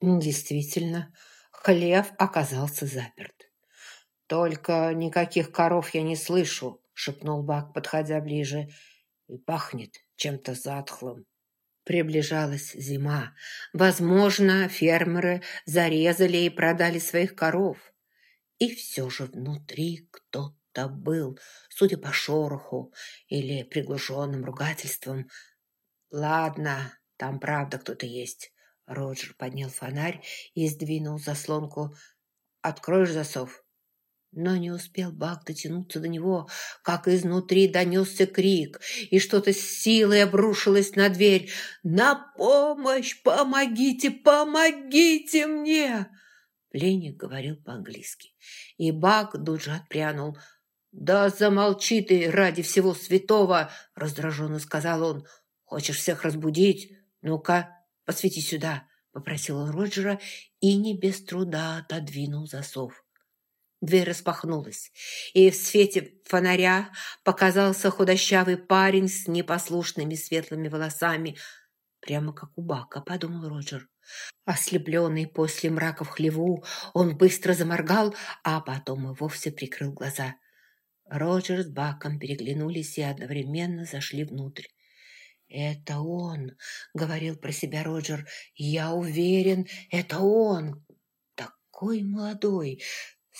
Действительно, хлев оказался заперт. «Только никаких коров я не слышу», — шепнул Бак, подходя ближе. «И пахнет чем-то затхлым». Приближалась зима. Возможно, фермеры зарезали и продали своих коров. И все же внутри кто-то был, судя по шороху или приглушенным ругательствам. «Ладно, там правда кто-то есть». Роджер поднял фонарь и сдвинул заслонку. «Откроешь засов?» Но не успел Бак дотянуться до него, как изнутри донесся крик, и что-то с силой обрушилось на дверь. «На помощь! Помогите! Помогите мне!» Пленник говорил по-английски, и Бак тут же отпрянул. «Да замолчи ты ради всего святого!» — раздраженно сказал он. «Хочешь всех разбудить? Ну-ка, посвети сюда!» — попросил он Роджера и не без труда отодвинул засов. Дверь распахнулась, и в свете фонаря показался худощавый парень с непослушными светлыми волосами. Прямо как у Бака, подумал Роджер. Ослепленный после мрака в хлеву, он быстро заморгал, а потом и вовсе прикрыл глаза. Роджер с Баком переглянулись и одновременно зашли внутрь. «Это он!» — говорил про себя Роджер. «Я уверен, это он!» «Такой молодой,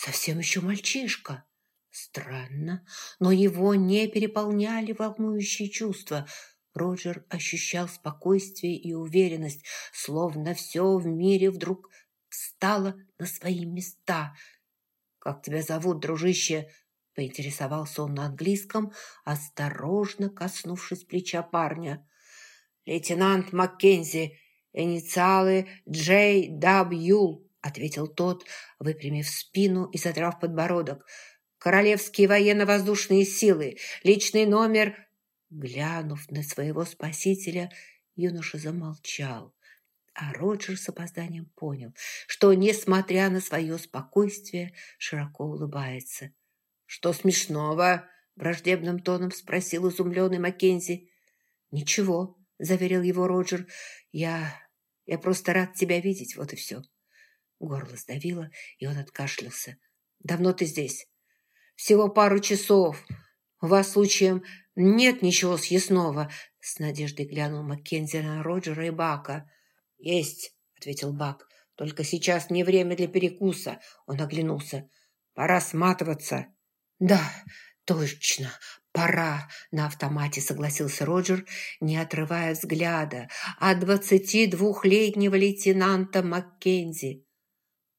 Совсем еще мальчишка. Странно, но его не переполняли волнующие чувства. Роджер ощущал спокойствие и уверенность, словно все в мире вдруг встало на свои места. «Как тебя зовут, дружище?» – поинтересовался он на английском, осторожно коснувшись плеча парня. «Лейтенант Маккензи, инициалы Юл», — ответил тот, выпрямив спину и задрав подбородок. «Королевские военно-воздушные силы! Личный номер...» Глянув на своего спасителя, юноша замолчал. А Роджер с опозданием понял, что, несмотря на свое спокойствие, широко улыбается. «Что смешного?» – враждебным тоном спросил изумленный Маккензи. «Ничего», – заверил его Роджер. «Я... я просто рад тебя видеть, вот и все». Горло сдавило, и он откашлялся. «Давно ты здесь?» «Всего пару часов. У вас, случаем, нет ничего съестного?» С надеждой глянул Маккензи на Роджера и Бака. «Есть», — ответил Бак. «Только сейчас не время для перекуса». Он оглянулся. «Пора сматываться». «Да, точно, пора», — на автомате согласился Роджер, не отрывая взгляда от двадцати двухлетнего лейтенанта Маккензи.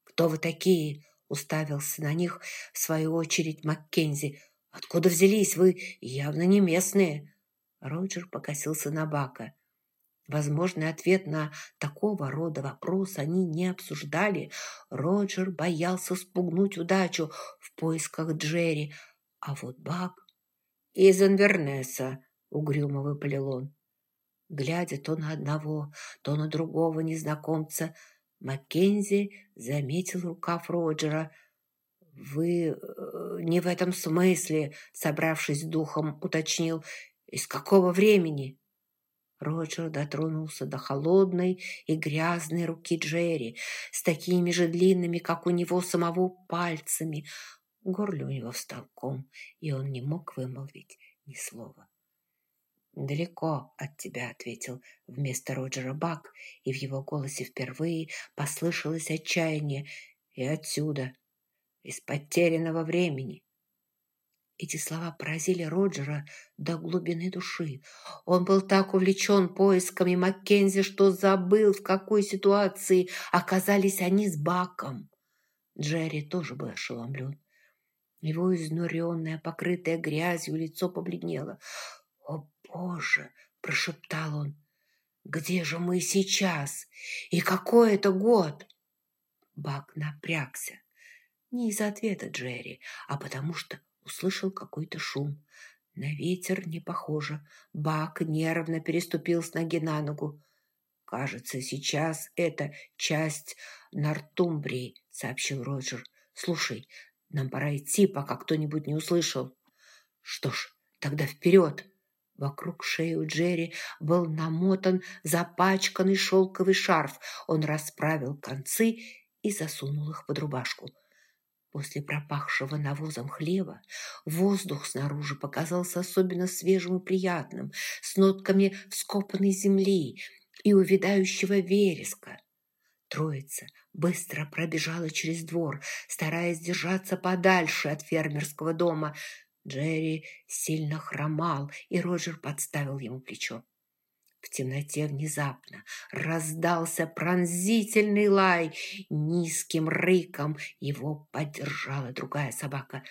«Кто вы такие?» – уставился на них в свою очередь Маккензи. «Откуда взялись вы? Явно не местные». Роджер покосился на Бака. Возможный ответ на такого рода вопрос они не обсуждали. Роджер боялся спугнуть удачу в поисках Джерри. А вот Бак... «Из Инвернеса», — угрюмо выпалил он. Глядя то на одного, то на другого незнакомца, Маккензи заметил рукав Роджера. «Вы э, не в этом смысле», — собравшись духом, уточнил. «Из какого времени?» Роджер дотронулся до холодной и грязной руки Джерри с такими же длинными, как у него самого, пальцами. Горло у него встал ком, и он не мог вымолвить ни слова. «Далеко от тебя», — ответил вместо Роджера Бак, и в его голосе впервые послышалось отчаяние. «И отсюда, из потерянного времени». Эти слова поразили Роджера до глубины души. Он был так увлечен поисками Маккензи, что забыл, в какой ситуации оказались они с Баком. Джерри тоже был ошеломлен. Его изнуренное, покрытое грязью лицо побледнело. «О, Боже!» – прошептал он. «Где же мы сейчас? И какой это год?» Бак напрягся. Не из-за ответа Джерри, а потому что услышал какой-то шум. На ветер не похоже. Бак нервно переступил с ноги на ногу. «Кажется, сейчас это часть Нортумбрии», — сообщил Роджер. «Слушай, нам пора идти, пока кто-нибудь не услышал». «Что ж, тогда вперед!» Вокруг шеи у Джерри был намотан запачканный шелковый шарф. Он расправил концы и засунул их под рубашку. После пропахшего навозом хлева воздух снаружи показался особенно свежим и приятным, с нотками вскопанной земли и увядающего вереска. Троица быстро пробежала через двор, стараясь держаться подальше от фермерского дома. Джерри сильно хромал, и Роджер подставил ему плечо. В темноте внезапно раздался пронзительный лай. Низким рыком его поддержала другая собака.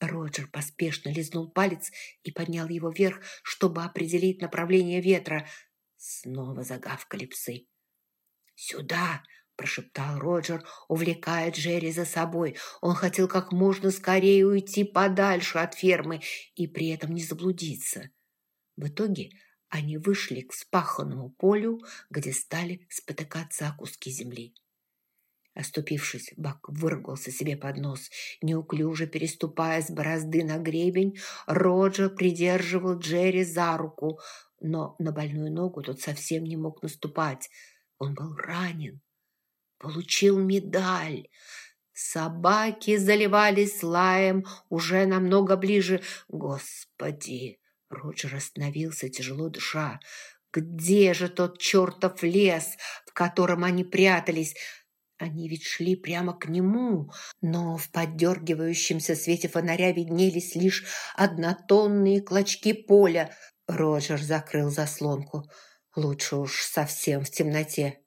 Роджер поспешно лизнул палец и поднял его вверх, чтобы определить направление ветра. Снова загавкали псы. «Сюда!» – прошептал Роджер, увлекая Джерри за собой. Он хотел как можно скорее уйти подальше от фермы и при этом не заблудиться. В итоге они вышли к спаханному полю, где стали спотыкаться о куски земли. Оступившись, Бак выругался себе под нос. Неуклюже переступая с борозды на гребень, Роджер придерживал Джерри за руку, но на больную ногу тот совсем не мог наступать. Он был ранен, получил медаль. Собаки заливались лаем уже намного ближе. Господи! Роджер остановился, тяжело дыша. Где же тот чертов лес, в котором они прятались? Они ведь шли прямо к нему, но в поддергивающемся свете фонаря виднелись лишь однотонные клочки поля. Роджер закрыл заслонку. Лучше уж совсем в темноте.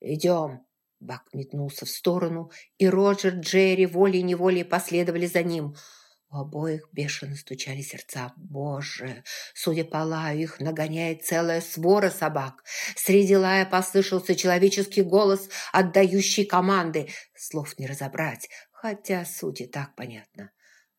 «Идем!» Бак метнулся в сторону, и Роджер, Джерри волей-неволей последовали за ним – у обоих бешено стучали сердца. Боже! Судя по лаю, их нагоняет целая свора собак. Среди лая послышался человеческий голос, отдающий команды. Слов не разобрать, хотя суть и так понятна.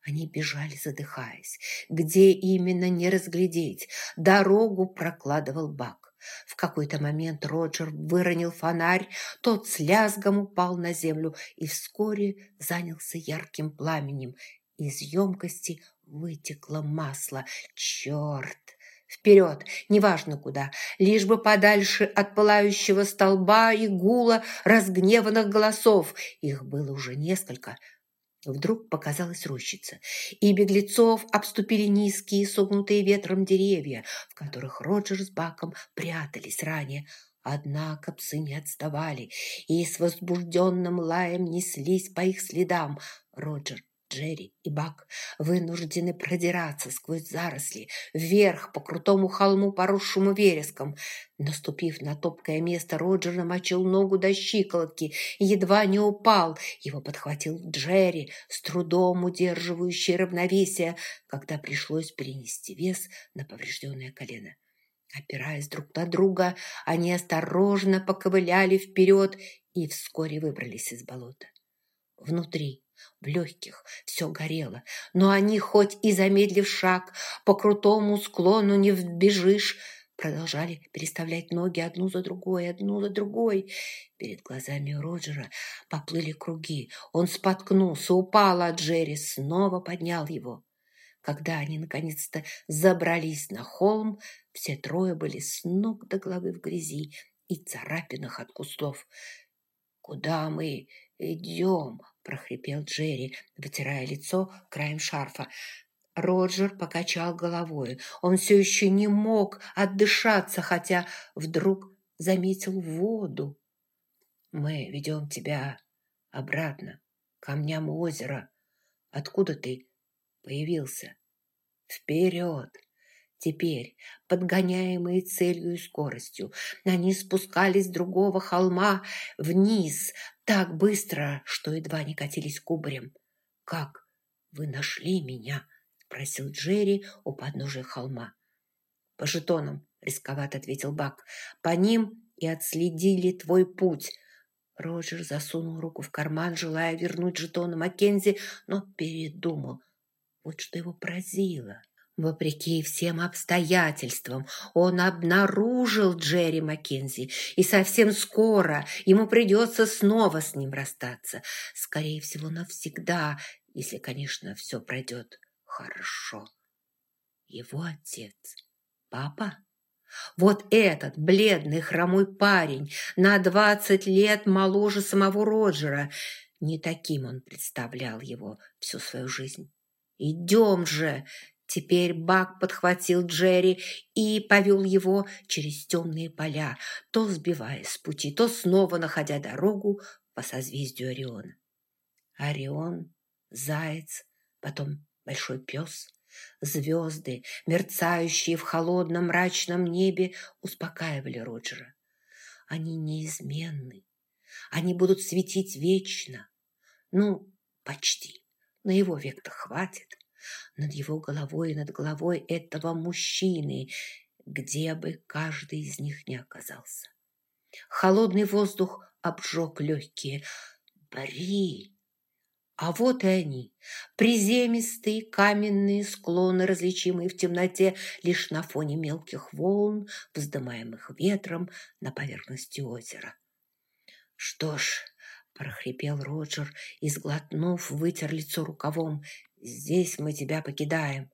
Они бежали, задыхаясь. Где именно, не разглядеть. Дорогу прокладывал бак. В какой-то момент Роджер выронил фонарь, тот с лязгом упал на землю и вскоре занялся ярким пламенем. Из емкости вытекло масло. Черт! Вперед, неважно куда, лишь бы подальше от пылающего столба и гула разгневанных голосов. Их было уже несколько. Вдруг показалась рощица, и беглецов обступили низкие, согнутые ветром деревья, в которых Роджер с Баком прятались ранее. Однако псы не отставали и с возбужденным лаем неслись по их следам. Роджер Джерри и Бак вынуждены продираться сквозь заросли вверх по крутому холму, поросшему вереском. Наступив на топкое место, Роджер намочил ногу до щиколотки и едва не упал. Его подхватил Джерри, с трудом удерживающий равновесие, когда пришлось перенести вес на поврежденное колено. Опираясь друг на друга, они осторожно поковыляли вперед и вскоре выбрались из болота. Внутри в легких все горело, но они, хоть и замедлив шаг, по крутому склону не вбежишь, продолжали переставлять ноги одну за другой, одну за другой. Перед глазами Роджера поплыли круги. Он споткнулся, упал, а Джерри снова поднял его. Когда они наконец-то забрались на холм, все трое были с ног до головы в грязи и царапинах от кустов. «Куда мы идем?» Прохрипел Джерри, вытирая лицо краем шарфа. Роджер покачал головой. Он все еще не мог отдышаться, хотя вдруг заметил воду. «Мы ведем тебя обратно, к камням озера. Откуда ты появился? Вперед!» Теперь, подгоняемые целью и скоростью, они спускались с другого холма вниз так быстро, что едва не катились кубарем. «Как вы нашли меня?» – спросил Джерри у подножия холма. «По жетонам», – рисковато ответил Бак. «По ним и отследили твой путь». Роджер засунул руку в карман, желая вернуть жетоны Маккензи, но передумал. Вот что его поразило. Вопреки всем обстоятельствам он обнаружил Джерри Маккензи, и совсем скоро ему придется снова с ним расстаться. Скорее всего, навсегда, если, конечно, все пройдет хорошо. Его отец папа? Вот этот бледный хромой парень на двадцать лет моложе самого Роджера. Не таким он представлял его всю свою жизнь. «Идем же!» Теперь Бак подхватил Джерри и повел его через темные поля, то сбиваясь с пути, то снова находя дорогу по созвездию Ориона. Орион, заяц, потом большой пес, звезды, мерцающие в холодном мрачном небе, успокаивали Роджера. Они неизменны, они будут светить вечно. Ну, почти, на его век-то хватит над его головой и над головой этого мужчины, где бы каждый из них ни оказался. Холодный воздух обжег легкие. «Бри!» А вот и они, приземистые каменные склоны, различимые в темноте лишь на фоне мелких волн, вздымаемых ветром на поверхности озера. «Что ж», — прохрипел Роджер и, сглотнув, вытер лицо рукавом, Здесь мы тебя покидаем».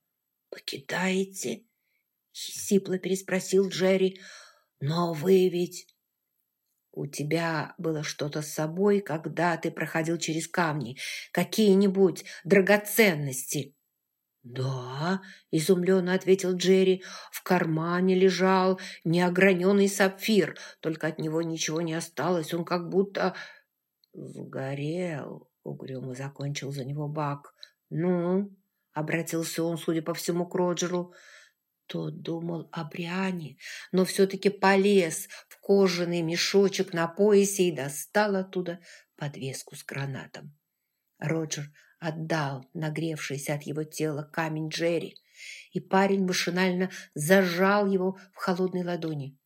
«Покидаете?» — сипло переспросил Джерри. «Но вы ведь...» «У тебя было что-то с собой, когда ты проходил через камни? Какие-нибудь драгоценности?» «Да», — изумленно ответил Джерри, — «в кармане лежал неограненный сапфир, только от него ничего не осталось, он как будто...» «Сгорел», — угрюмо закончил за него Бак. «Ну?» — обратился он, судя по всему, к Роджеру. Тот думал о Бриане, но все-таки полез в кожаный мешочек на поясе и достал оттуда подвеску с гранатом. Роджер отдал нагревшийся от его тела камень Джерри, и парень машинально зажал его в холодной ладони.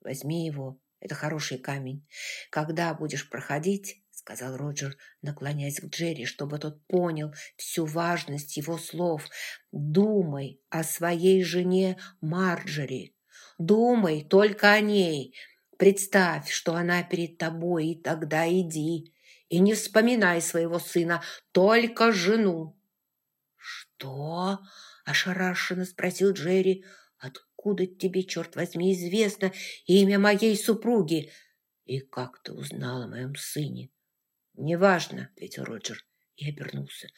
«Возьми его, это хороший камень. Когда будешь проходить, сказал Роджер, наклоняясь к Джерри, чтобы тот понял всю важность его слов. «Думай о своей жене Марджери. Думай только о ней. Представь, что она перед тобой, и тогда иди. И не вспоминай своего сына, только жену». «Что?» – ошарашенно спросил Джерри. «Откуда тебе, черт возьми, известно имя моей супруги?» «И как ты узнала о моем сыне?» «Неважно», — ответил Роджер и обернулся.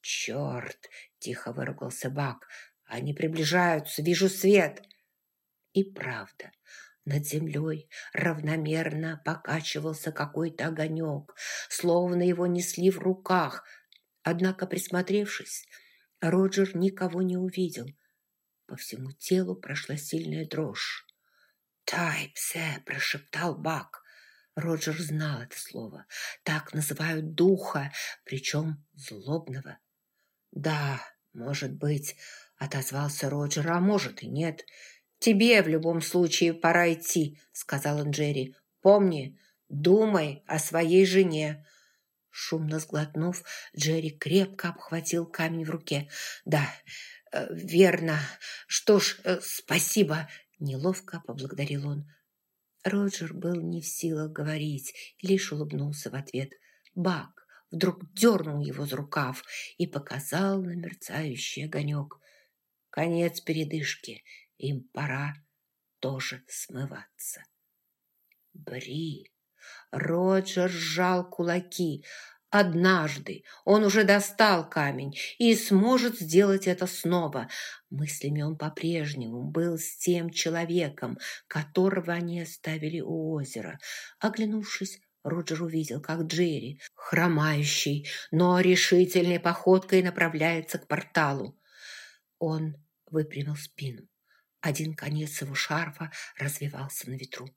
«Черт!» — тихо выругался Бак. «Они приближаются, вижу свет!» И правда, над землей равномерно покачивался какой-то огонек, словно его несли в руках. Однако, присмотревшись, Роджер никого не увидел. По всему телу прошла сильная дрожь. «Тайпсе!» – прошептал Бак. Роджер знал это слово. Так называют духа, причем злобного. «Да, может быть», — отозвался Роджер, — «а может и нет». «Тебе в любом случае пора идти», — сказал он Джерри. «Помни, думай о своей жене». Шумно сглотнув, Джерри крепко обхватил камень в руке. «Да, э, верно. Что ж, э, спасибо», — неловко поблагодарил он. Роджер был не в силах говорить, лишь улыбнулся в ответ. Бак вдруг дернул его за рукав и показал на мерцающий огонек. Конец передышки, им пора тоже смываться. Бри! Роджер сжал кулаки. Однажды он уже достал камень и сможет сделать это снова. Мыслями он по-прежнему был с тем человеком, которого они оставили у озера. Оглянувшись, Роджер увидел, как Джерри, хромающий, но решительной походкой направляется к порталу. Он выпрямил спину. Один конец его шарфа развивался на ветру.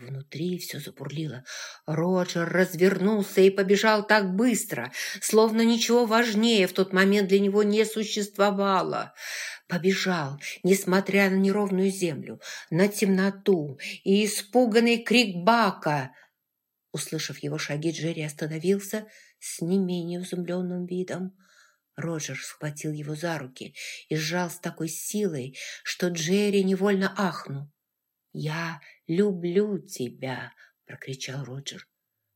Внутри все забурлило. Роджер развернулся и побежал так быстро, словно ничего важнее в тот момент для него не существовало. Побежал, несмотря на неровную землю, на темноту и испуганный крик Бака. Услышав его шаги, Джерри остановился с не менее изумленным видом. Роджер схватил его за руки и сжал с такой силой, что Джерри невольно ахнул. «Я люблю тебя!» – прокричал Роджер.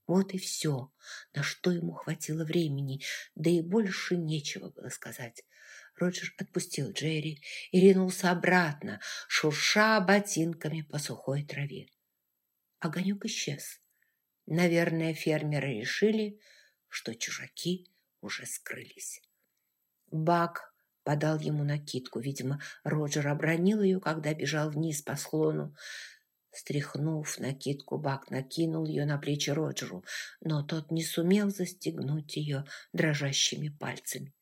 Вот и все, на что ему хватило времени, да и больше нечего было сказать. Роджер отпустил Джерри и ринулся обратно, шурша ботинками по сухой траве. Огонек исчез. Наверное, фермеры решили, что чужаки уже скрылись. Бак подал ему накидку. Видимо, Роджер обронил ее, когда бежал вниз по склону. Стряхнув накидку, Бак накинул ее на плечи Роджеру, но тот не сумел застегнуть ее дрожащими пальцами.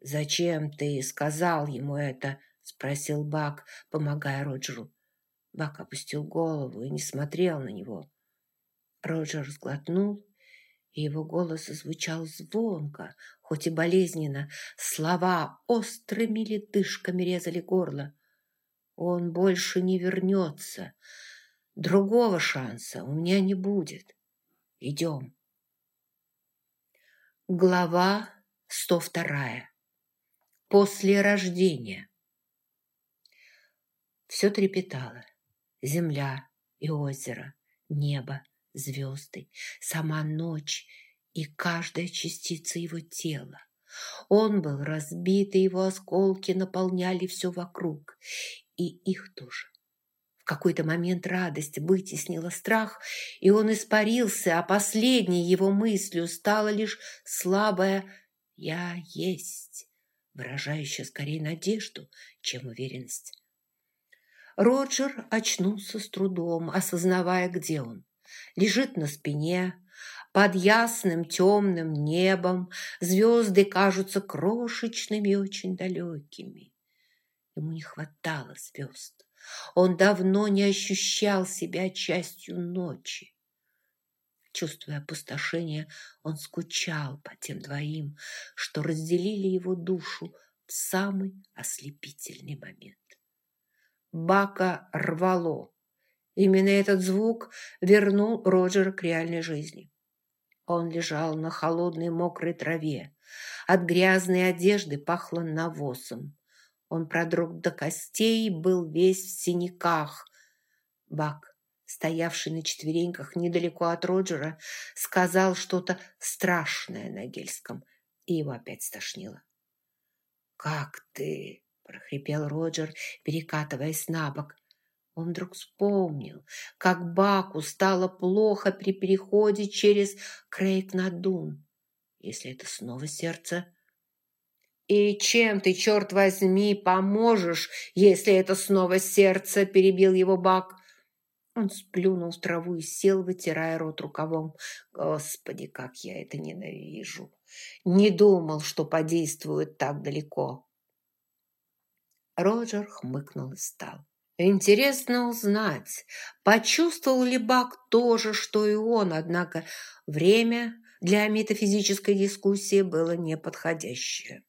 «Зачем ты сказал ему это?» – спросил Бак, помогая Роджеру. Бак опустил голову и не смотрел на него. Роджер сглотнул, и его голос звучал звонко, хоть и болезненно. Слова острыми ледышками резали горло. «Он больше не вернется. Другого шанса у меня не будет. Идем». Глава 102. После рождения. Все трепетало. Земля и озеро, небо, звезды, сама ночь и каждая частица его тела. Он был разбит, и его осколки наполняли все вокруг, и их тоже. В какой-то момент радость вытеснила страх, и он испарился, а последней его мыслью стала лишь слабая «я есть», выражающая скорее надежду, чем уверенность. Роджер очнулся с трудом, осознавая, где он лежит на спине. Под ясным темным небом звезды кажутся крошечными и очень далекими. Ему не хватало звезд. Он давно не ощущал себя частью ночи. Чувствуя опустошение, он скучал по тем двоим, что разделили его душу в самый ослепительный момент. Бака рвало, Именно этот звук вернул Роджера к реальной жизни. Он лежал на холодной мокрой траве. От грязной одежды пахло навозом. Он продрог до костей и был весь в синяках. Бак, стоявший на четвереньках недалеко от Роджера, сказал что-то страшное на гельском, и его опять стошнило. «Как ты?» – прохрипел Роджер, перекатываясь на бок. Он вдруг вспомнил, как Баку стало плохо при переходе через Крейг-на-Дун. Если это снова сердце... «И чем ты, черт возьми, поможешь, если это снова сердце?» – перебил его Бак. Он сплюнул в траву и сел, вытирая рот рукавом. «Господи, как я это ненавижу! Не думал, что подействует так далеко!» Роджер хмыкнул и встал. Интересно узнать, почувствовал ли Бак то же, что и он, однако время для метафизической дискуссии было неподходящее.